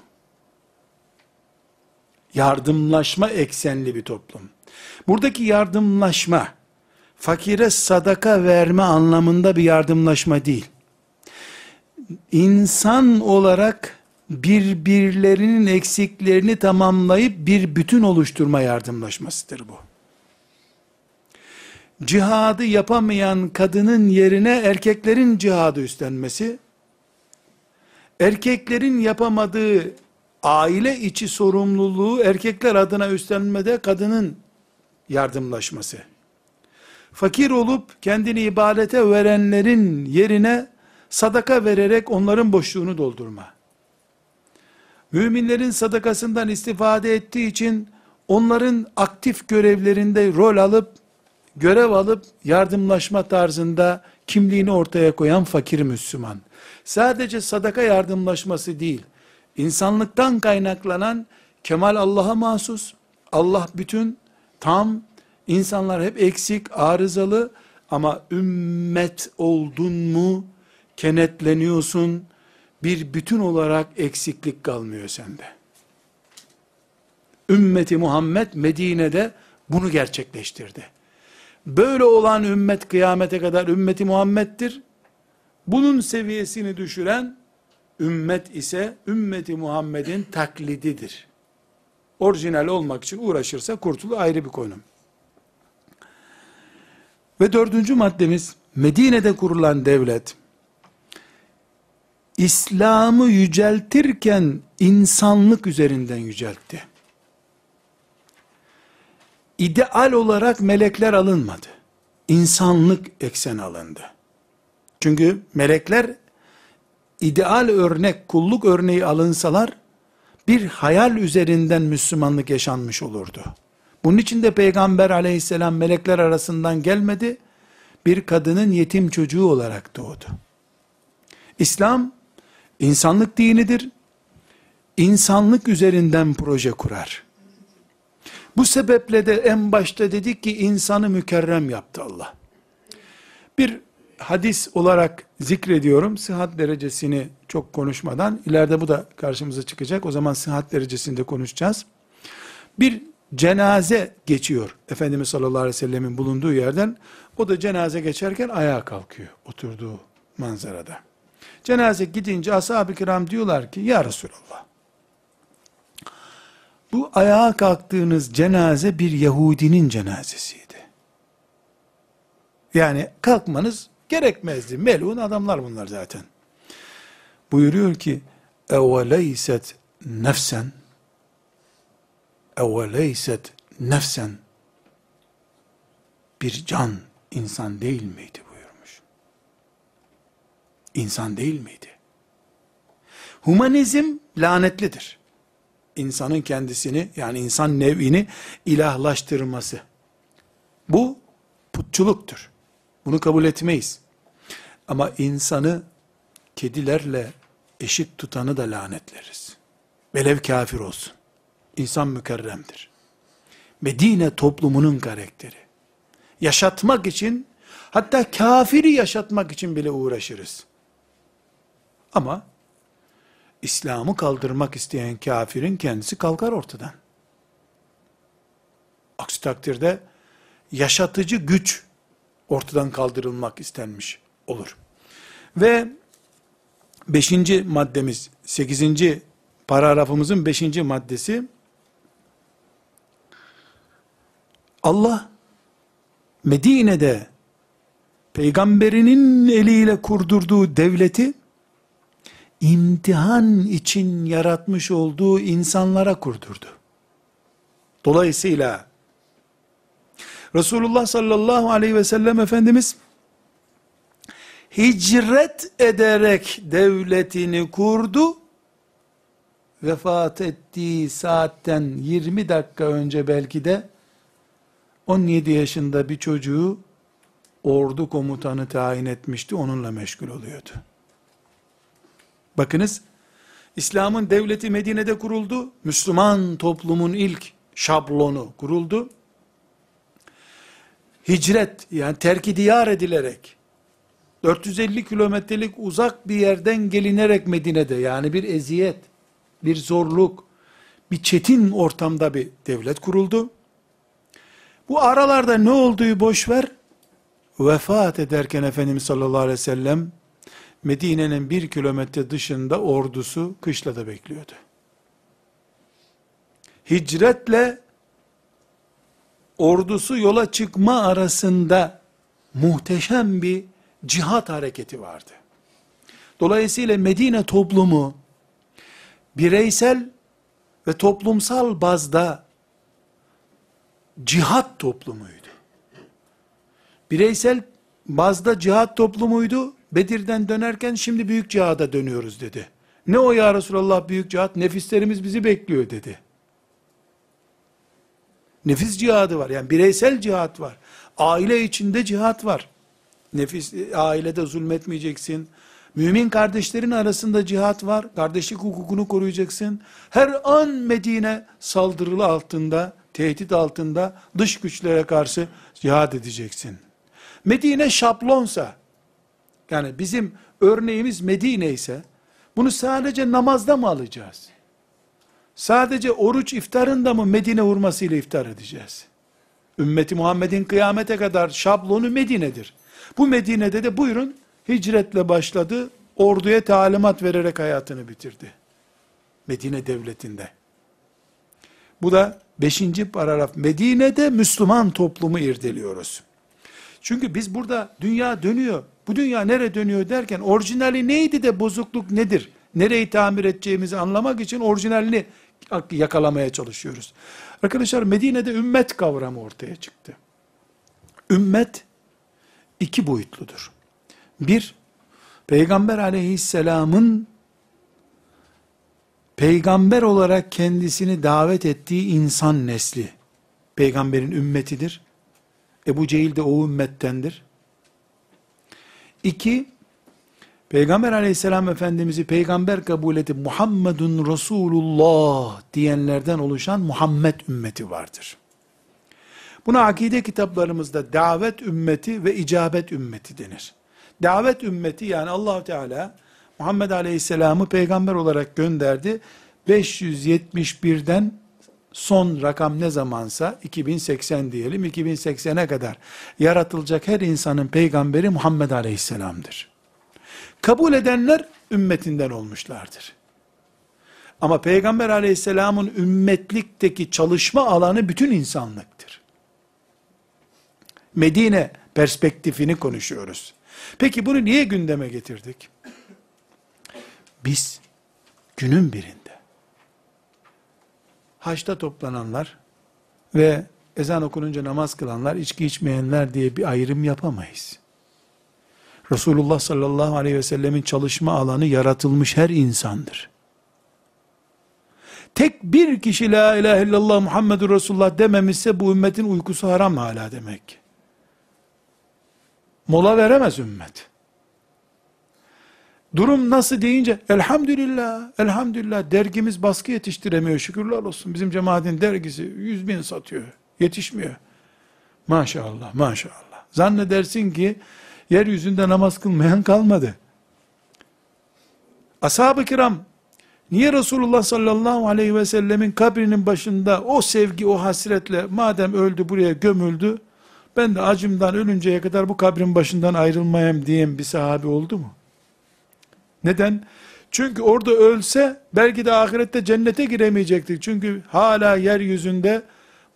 Speaker 1: Yardımlaşma eksenli bir toplum. Buradaki yardımlaşma, fakire sadaka verme anlamında bir yardımlaşma değil. İnsan olarak birbirlerinin eksiklerini tamamlayıp bir bütün oluşturma yardımlaşmasıdır bu cihadı yapamayan kadının yerine erkeklerin cihadı üstlenmesi, erkeklerin yapamadığı aile içi sorumluluğu erkekler adına üstlenmede kadının yardımlaşması. Fakir olup kendini ibadete verenlerin yerine sadaka vererek onların boşluğunu doldurma. Müminlerin sadakasından istifade ettiği için onların aktif görevlerinde rol alıp görev alıp yardımlaşma tarzında kimliğini ortaya koyan fakir Müslüman. Sadece sadaka yardımlaşması değil, insanlıktan kaynaklanan kemal Allah'a mahsus, Allah bütün, tam, insanlar hep eksik, arızalı ama ümmet oldun mu, kenetleniyorsun, bir bütün olarak eksiklik kalmıyor sende. Ümmeti Muhammed Medine'de bunu gerçekleştirdi. Böyle olan ümmet kıyamete kadar ümmeti Muhammed'dir. Bunun seviyesini düşüren ümmet ise ümmeti Muhammed'in taklididir. Orijinal olmak için uğraşırsa kurtulu ayrı bir konu. Ve dördüncü maddemiz Medine'de kurulan devlet İslam'ı yüceltirken insanlık üzerinden yüceltti ideal olarak melekler alınmadı. İnsanlık eksen alındı. Çünkü melekler ideal örnek, kulluk örneği alınsalar bir hayal üzerinden Müslümanlık yaşanmış olurdu. Bunun için de Peygamber aleyhisselam melekler arasından gelmedi, bir kadının yetim çocuğu olarak doğdu. İslam, insanlık dinidir, insanlık üzerinden proje kurar. Bu sebeple de en başta dedik ki insanı mükerrem yaptı Allah. Bir hadis olarak zikrediyorum. Sıhhat derecesini çok konuşmadan ileride bu da karşımıza çıkacak. O zaman sıhhat derecesinde konuşacağız. Bir cenaze geçiyor Efendimiz sallallahu aleyhi ve sellemin bulunduğu yerden. O da cenaze geçerken ayağa kalkıyor oturduğu manzarada. Cenaze gidince ashab-ı kiram diyorlar ki ya Resulallah bu ayağa kalktığınız cenaze bir Yahudinin cenazesiydi. Yani kalkmanız gerekmezdi. Melun adamlar bunlar zaten. Buyuruyor ki eveleyset nefsen eveleyset nefsen bir can insan değil miydi buyurmuş. İnsan değil miydi? Humanizm lanetlidir insanın kendisini yani insan nevini ilahlaştırması. Bu putçuluktur. Bunu kabul etmeyiz. Ama insanı kedilerle eşit tutanı da lanetleriz. Velev kafir olsun. İnsan mükerremdir. Medine toplumunun karakteri. Yaşatmak için, hatta kafiri yaşatmak için bile uğraşırız. Ama, İslam'ı kaldırmak isteyen kafirin kendisi kalkar ortadan. Aksi takdirde, yaşatıcı güç ortadan kaldırılmak istenmiş olur. Ve beşinci maddemiz, sekizinci paragrafımızın beşinci maddesi, Allah Medine'de peygamberinin eliyle kurdurduğu devleti imtihan için yaratmış olduğu insanlara kurdurdu. Dolayısıyla Resulullah sallallahu aleyhi ve sellem Efendimiz hicret ederek devletini kurdu. Vefat ettiği saatten 20 dakika önce belki de 17 yaşında bir çocuğu ordu komutanı tayin etmişti, onunla meşgul oluyordu. Bakınız, İslam'ın devleti Medine'de kuruldu, Müslüman toplumun ilk şablonu kuruldu. Hicret, yani terki diyar edilerek, 450 kilometrelik uzak bir yerden gelinerek Medine'de, yani bir eziyet, bir zorluk, bir çetin ortamda bir devlet kuruldu. Bu aralarda ne olduğu boş ver. Vefat ederken Efendimiz sallallahu aleyhi ve sellem Medine'nin bir kilometre dışında ordusu kışlada bekliyordu. Hicretle ordusu yola çıkma arasında muhteşem bir cihat hareketi vardı. Dolayısıyla Medine toplumu bireysel ve toplumsal bazda cihat toplumuydu. Bireysel bazda cihat toplumuydu. Bedir'den dönerken şimdi büyük cihada dönüyoruz dedi. Ne o ya Resulallah büyük cihat? Nefislerimiz bizi bekliyor dedi. Nefis cihadı var. Yani bireysel cihat var. Aile içinde cihat var. Nefis, ailede zulmetmeyeceksin. Mümin kardeşlerin arasında cihat var. Kardeşlik hukukunu koruyacaksın. Her an Medine saldırılı altında, tehdit altında dış güçlere karşı cihat edeceksin. Medine şablonsa, yani bizim örneğimiz Medine ise, bunu sadece namazda mı alacağız? Sadece oruç iftarında mı Medine hurmasıyla iftar edeceğiz? Ümmeti Muhammed'in kıyamete kadar şablonu Medine'dir. Bu Medine'de de buyurun hicretle başladı, orduya talimat vererek hayatını bitirdi. Medine devletinde. Bu da beşinci paragraf. Medine'de Müslüman toplumu irdeliyoruz. Çünkü biz burada dünya dönüyor. Bu dünya nere dönüyor derken orijinali neydi de bozukluk nedir? Nereyi tamir edeceğimizi anlamak için orijinalini yakalamaya çalışıyoruz. Arkadaşlar Medine'de ümmet kavramı ortaya çıktı. Ümmet iki boyutludur. Bir, Peygamber aleyhisselamın peygamber olarak kendisini davet ettiği insan nesli, peygamberin ümmetidir. Ebu Cehil de o ümmettendir. İki, Peygamber aleyhisselam efendimizi peygamber kabul edip Muhammedun Resulullah diyenlerden oluşan Muhammed ümmeti vardır. Buna akide kitaplarımızda davet ümmeti ve icabet ümmeti denir. Davet ümmeti yani allah Teala Muhammed Aleyhisselam'ı peygamber olarak gönderdi. 571'den son rakam ne zamansa 2080 diyelim 2080'e kadar yaratılacak her insanın peygamberi Muhammed Aleyhisselam'dır. Kabul edenler ümmetinden olmuşlardır. Ama Peygamber aleyhisselamın ümmetlikteki çalışma alanı bütün insanlıktır. Medine perspektifini konuşuyoruz. Peki bunu niye gündeme getirdik? Biz günün birinde haçta toplananlar ve ezan okununca namaz kılanlar, içki içmeyenler diye bir ayrım yapamayız. Resulullah sallallahu aleyhi ve sellemin çalışma alanı yaratılmış her insandır. Tek bir kişi la ilahe illallah Muhammedur Resulullah dememişse bu ümmetin uykusu haram hala demek. Mola veremez ümmet. Durum nasıl deyince elhamdülillah, elhamdülillah dergimiz baskı yetiştiremiyor şükürler olsun. Bizim cemaatin dergisi 100 bin satıyor. Yetişmiyor. Maşallah, maşallah. Zannedersin ki yeryüzünde namaz kılmayan kalmadı. Ashab-ı kiram niye Resulullah sallallahu aleyhi ve sellemin kabrinin başında o sevgi, o hasretle madem öldü buraya gömüldü, ben de acımdan ölünceye kadar bu kabrin başından ayrılmayayım diyen bir sahabi oldu mu? Neden? Çünkü orada ölse belki de ahirette cennete giremeyecektik. Çünkü hala yeryüzünde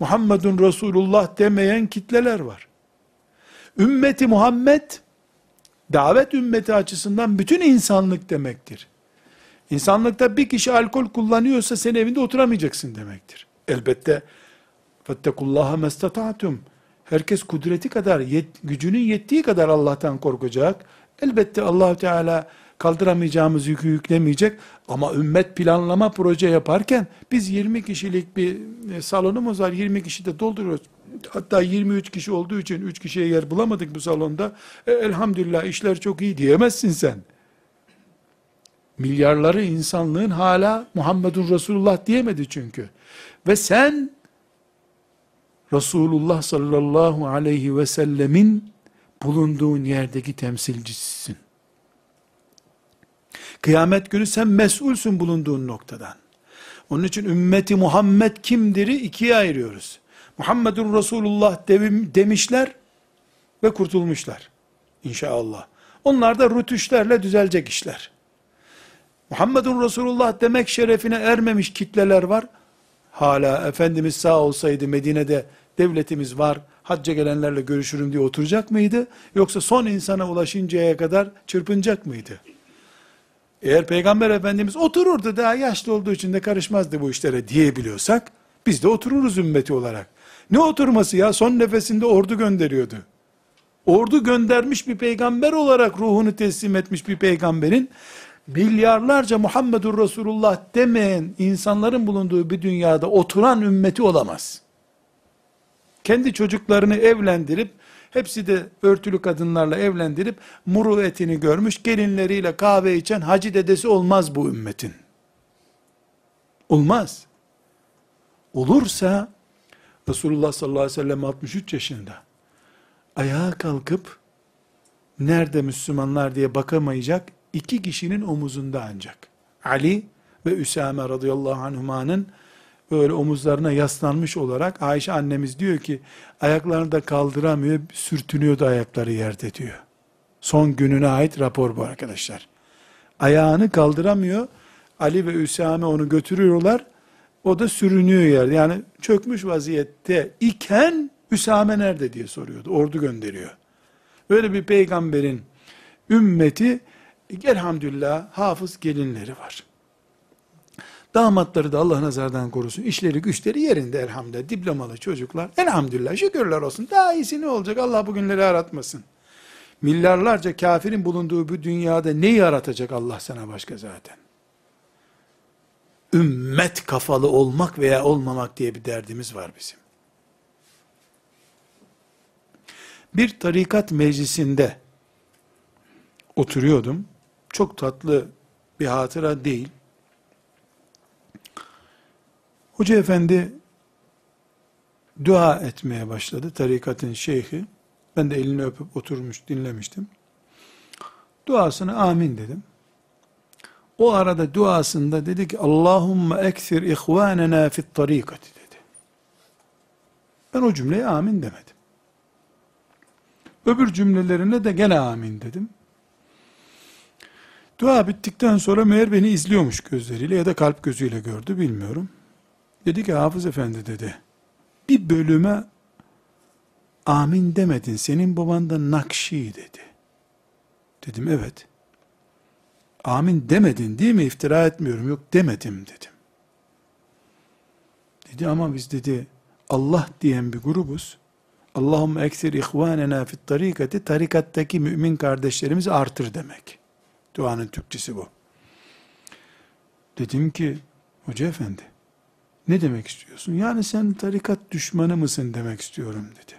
Speaker 1: Muhammedun Resulullah demeyen kitleler var. Ümmeti Muhammed davet ümmeti açısından bütün insanlık demektir. İnsanlıkta bir kişi alkol kullanıyorsa sen evinde oturamayacaksın demektir. Elbette fettekullaha mestata'tum. Herkes kudreti kadar, yet, gücünün yettiği kadar Allah'tan korkacak. Elbette allah Teala kaldıramayacağımız yükü yüklemeyecek. Ama ümmet planlama proje yaparken biz 20 kişilik bir e, salonumuz var. 20 kişi de dolduruyoruz. Hatta 23 kişi olduğu için 3 kişiye yer bulamadık bu salonda. E, elhamdülillah işler çok iyi diyemezsin sen. Milyarları insanlığın hala Muhammedun Resulullah diyemedi çünkü. Ve sen Resulullah sallallahu aleyhi ve sellemin bulunduğun yerdeki temsilcisisin. Kıyamet günü sen mesulsün bulunduğun noktadan. Onun için ümmeti Muhammed kimdir'i ikiye ayırıyoruz. Muhammedun Resulullah demişler ve kurtulmuşlar. İnşallah. Onlar da rütüşlerle düzelecek işler. Muhammedun Resulullah demek şerefine ermemiş kitleler var. Hala Efendimiz sağ olsaydı Medine'de devletimiz var, hacca gelenlerle görüşürüm diye oturacak mıydı? Yoksa son insana ulaşıncaya kadar çırpınacak mıydı? Eğer Peygamber Efendimiz otururdu daha yaşlı olduğu için de karışmazdı bu işlere diyebiliyorsak, biz de otururuz ümmeti olarak. Ne oturması ya? Son nefesinde ordu gönderiyordu. Ordu göndermiş bir peygamber olarak ruhunu teslim etmiş bir peygamberin, milyarlarca Muhammedur Resulullah demeyen insanların bulunduğu bir dünyada oturan ümmeti olamaz. Kendi çocuklarını evlendirip, hepsi de örtülü kadınlarla evlendirip, muruetini görmüş, gelinleriyle kahve içen hacı dedesi olmaz bu ümmetin. Olmaz. Olursa, Resulullah sallallahu aleyhi ve sellem 63 yaşında, ayağa kalkıp, nerede Müslümanlar diye bakamayacak, iki kişinin omuzunda ancak. Ali ve Üsame radıyallahu anhumanın böyle omuzlarına yaslanmış olarak Ayşe annemiz diyor ki ayaklarını da kaldıramıyor, sürtünüyordu ayakları yerde diyor. Son gününe ait rapor bu arkadaşlar. Ayağını kaldıramıyor. Ali ve Üsame onu götürüyorlar. O da sürünüyor yerde. Yani çökmüş vaziyette iken Üsame nerede diye soruyordu. Ordu gönderiyor. Böyle bir peygamberin ümmeti elhamdülillah hafız gelinleri var. Damatları da Allah nazardan korusun. İşleri güçleri yerinde elhamdülillah. Diplomalı çocuklar. Elhamdülillah şükürler olsun. Daha iyisi ne olacak? Allah bugünleri aratmasın. Milyarlarca kafirin bulunduğu bu dünyada ne yaratacak Allah sana başka zaten? Ümmet kafalı olmak veya olmamak diye bir derdimiz var bizim. Bir tarikat meclisinde oturuyordum. Çok tatlı bir hatıra değil. Hoca efendi dua etmeye başladı. Tarikatın şeyhi. Ben de elini öpüp oturmuş dinlemiştim. Duasına amin dedim. O arada duasında dedi ki Allahümme ekthir ihvanena fit tarikati dedi. Ben o cümleye amin demedim. Öbür cümlelerine de gene amin dedim. Dua bittikten sonra meğer beni izliyormuş gözleriyle ya da kalp gözüyle gördü bilmiyorum. Dedi ki Hafız Efendi dedi, bir bölüme amin demedin, senin baban da Nakşi dedi. Dedim evet. Amin demedin değil mi? İftira etmiyorum. Yok demedim dedim. Dedi ama biz dedi Allah diyen bir grubuz. Allahümme eksir ihvanena fit tarikati tarikattaki mümin kardeşlerimizi artır demek. Duanın Türkçesi bu. Dedim ki hoca efendi ne demek istiyorsun? Yani sen tarikat düşmanı mısın demek istiyorum dedi.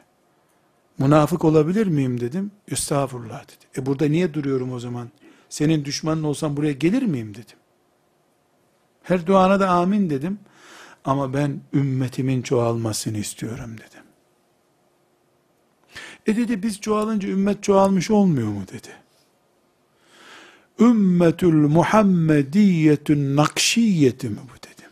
Speaker 1: Münafık olabilir miyim dedim. Estağfurullah dedi. E burada niye duruyorum o zaman? senin düşmanın olsam buraya gelir miyim dedim. Her duana da amin dedim. Ama ben ümmetimin çoğalmasını istiyorum dedim. E dedi biz çoğalınca ümmet çoğalmış olmuyor mu dedi. Ümmetül Muhammediyetün nakşiyeti mi bu dedim.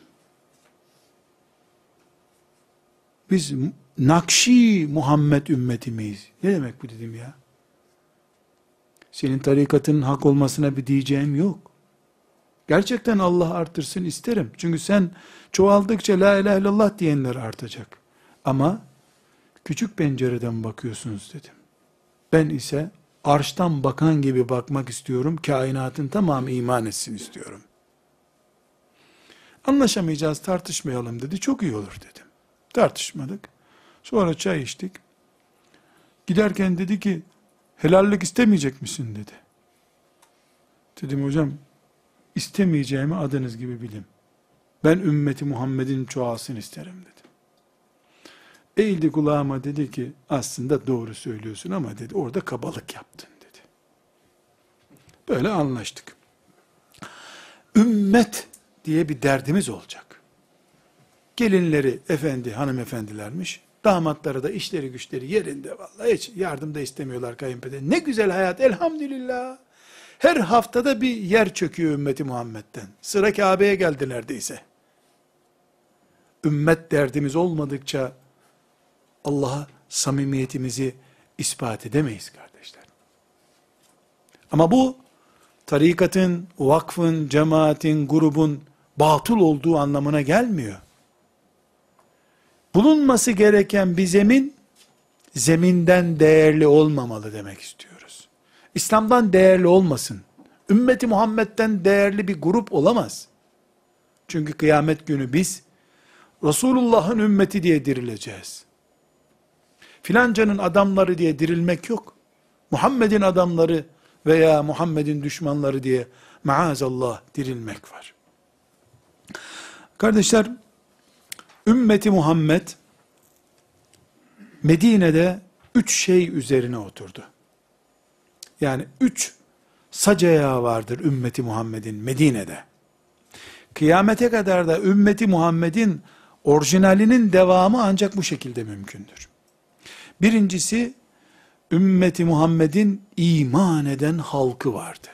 Speaker 1: Biz Nakşi Muhammed ümmeti miyiz? Ne demek bu dedim ya? Senin tarikatının hak olmasına bir diyeceğim yok. Gerçekten Allah artırsın isterim. Çünkü sen çoğaldıkça la ilahe illallah diyenler artacak. Ama küçük pencereden bakıyorsunuz dedim. Ben ise arştan bakan gibi bakmak istiyorum. Kainatın tamamı iman etsin istiyorum. Anlaşamayacağız tartışmayalım dedi. Çok iyi olur dedim. Tartışmadık. Sonra çay içtik. Giderken dedi ki helallik istemeyecek misin dedi. Dedim hocam istemeyeceğimi adınız gibi bilin. Ben ümmeti Muhammed'in çoğalsın isterim dedi. Eğildi kulağıma dedi ki aslında doğru söylüyorsun ama dedi orada kabalık yaptın dedi. Böyle anlaştık. Ümmet diye bir derdimiz olacak. Gelinleri efendi hanımefendilermiş. Damatları da işleri güçleri yerinde vallahi hiç yardım da istemiyorlar kayınpeder. Ne güzel hayat elhamdülillah. Her haftada bir yer çöküyor ümmeti Muhammed'den. Sıra Kabe'ye geldi neredeyse. Ümmet derdimiz olmadıkça Allah'a samimiyetimizi ispat edemeyiz kardeşler. Ama bu tarikatın, vakfın, cemaatin, grubun batıl olduğu anlamına gelmiyor. Bulunması gereken bir zemin, zeminden değerli olmamalı demek istiyoruz. İslam'dan değerli olmasın. Ümmeti Muhammed'den değerli bir grup olamaz. Çünkü kıyamet günü biz, Resulullah'ın ümmeti diye dirileceğiz. Filancanın adamları diye dirilmek yok. Muhammed'in adamları veya Muhammed'in düşmanları diye maazallah dirilmek var. Kardeşler, ümmeti Muhammed Medine'de üç şey üzerine oturdu. Yani üç sac vardır ümmeti Muhammed'in Medine'de. Kıyamete kadar da ümmeti Muhammed'in orijinalinin devamı ancak bu şekilde mümkündür. Birincisi, ümmeti Muhammed'in iman eden halkı vardı.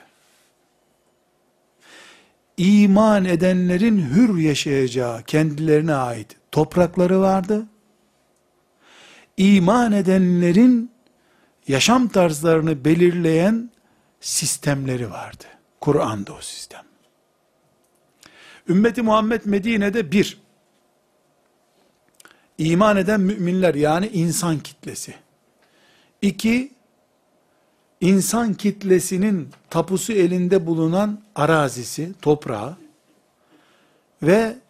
Speaker 1: İman edenlerin hür yaşayacağı kendilerine ait toprakları vardı. İman edenlerin yaşam tarzlarını belirleyen sistemleri vardı. Kur'an'da o sistem. Ümmeti Muhammed Medine'de bir, iman eden müminler yani insan kitlesi. İki, insan kitlesinin tapusu elinde bulunan arazisi, toprağı ve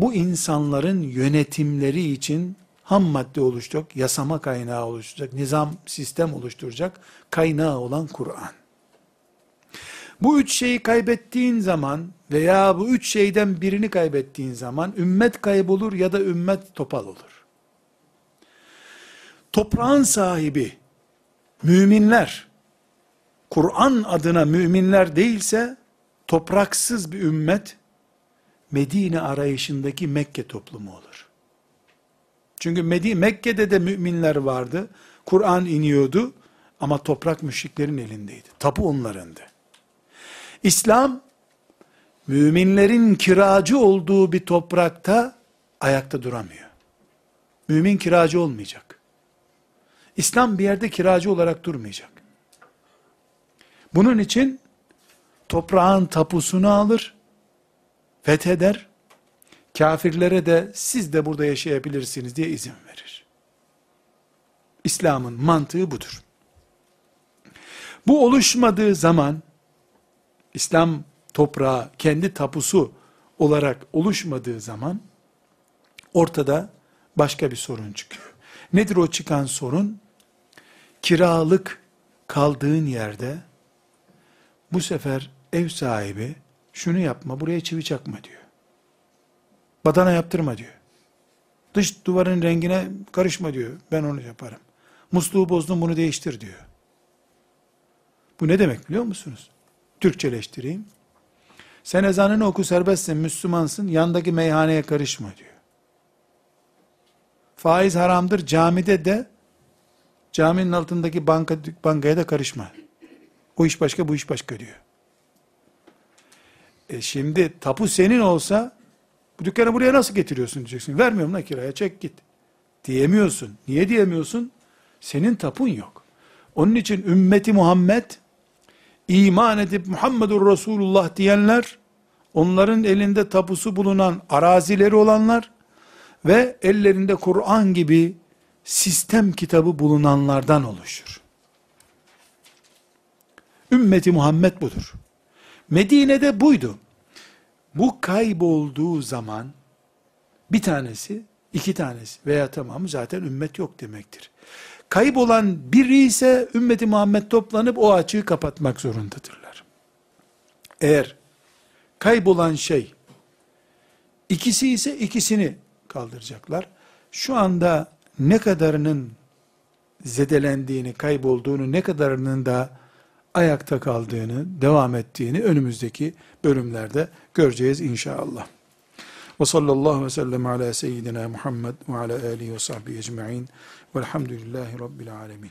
Speaker 1: bu insanların yönetimleri için ham madde oluşturacak, yasama kaynağı oluşturacak, nizam, sistem oluşturacak kaynağı olan Kur'an. Bu üç şeyi kaybettiğin zaman veya bu üç şeyden birini kaybettiğin zaman ümmet kaybolur ya da ümmet topal olur. Toprağın sahibi müminler Kur'an adına müminler değilse topraksız bir ümmet Medine arayışındaki Mekke toplumu olur. Çünkü Medine, Mekke'de de müminler vardı. Kur'an iniyordu ama toprak müşriklerin elindeydi. Tapu onlarındı. İslam müminlerin kiracı olduğu bir toprakta ayakta duramıyor. Mümin kiracı olmayacak. İslam bir yerde kiracı olarak durmayacak. Bunun için toprağın tapusunu alır, fetheder, kafirlere de siz de burada yaşayabilirsiniz diye izin verir. İslam'ın mantığı budur. Bu oluşmadığı zaman İslam toprağı kendi tapusu olarak oluşmadığı zaman ortada başka bir sorun çıkıyor. Nedir o çıkan sorun? Kiralık kaldığın yerde bu sefer ev sahibi şunu yapma buraya çivi çakma diyor. Badana yaptırma diyor. Dış duvarın rengine karışma diyor. Ben onu yaparım. Musluğu bozdun bunu değiştir diyor. Bu ne demek biliyor musunuz? Türkçeleştireyim. Sen ezanını oku serbestsin, Müslümansın, yandaki meyhaneye karışma diyor. Faiz haramdır, camide de, caminin altındaki banka, bankaya da karışma. O iş başka, bu iş başka diyor. E şimdi tapu senin olsa, bu dükkanı buraya nasıl getiriyorsun diyeceksin. Vermiyorum la kiraya, çek git. Diyemiyorsun. Niye diyemiyorsun? Senin tapun yok. Onun için ümmeti Muhammed, iman edip Muhammedur Resulullah diyenler, onların elinde tapusu bulunan arazileri olanlar ve ellerinde Kur'an gibi sistem kitabı bulunanlardan oluşur. Ümmeti Muhammed budur. Medine'de buydu. Bu kaybolduğu zaman bir tanesi, iki tanesi veya tamamı zaten ümmet yok demektir. Kaybolan biri ise ümmeti Muhammed toplanıp o açığı kapatmak zorundadırlar. Eğer kaybolan şey ikisi ise ikisini kaldıracaklar. Şu anda ne kadarının zedelendiğini, kaybolduğunu, ne kadarının da ayakta kaldığını, devam ettiğini önümüzdeki bölümlerde göreceğiz inşallah. Ve sallallahu ve sellem ala seyyidina Muhammed ve ala alihi ve sahbihi ecma'in velhamdülillahi rabbil alemin.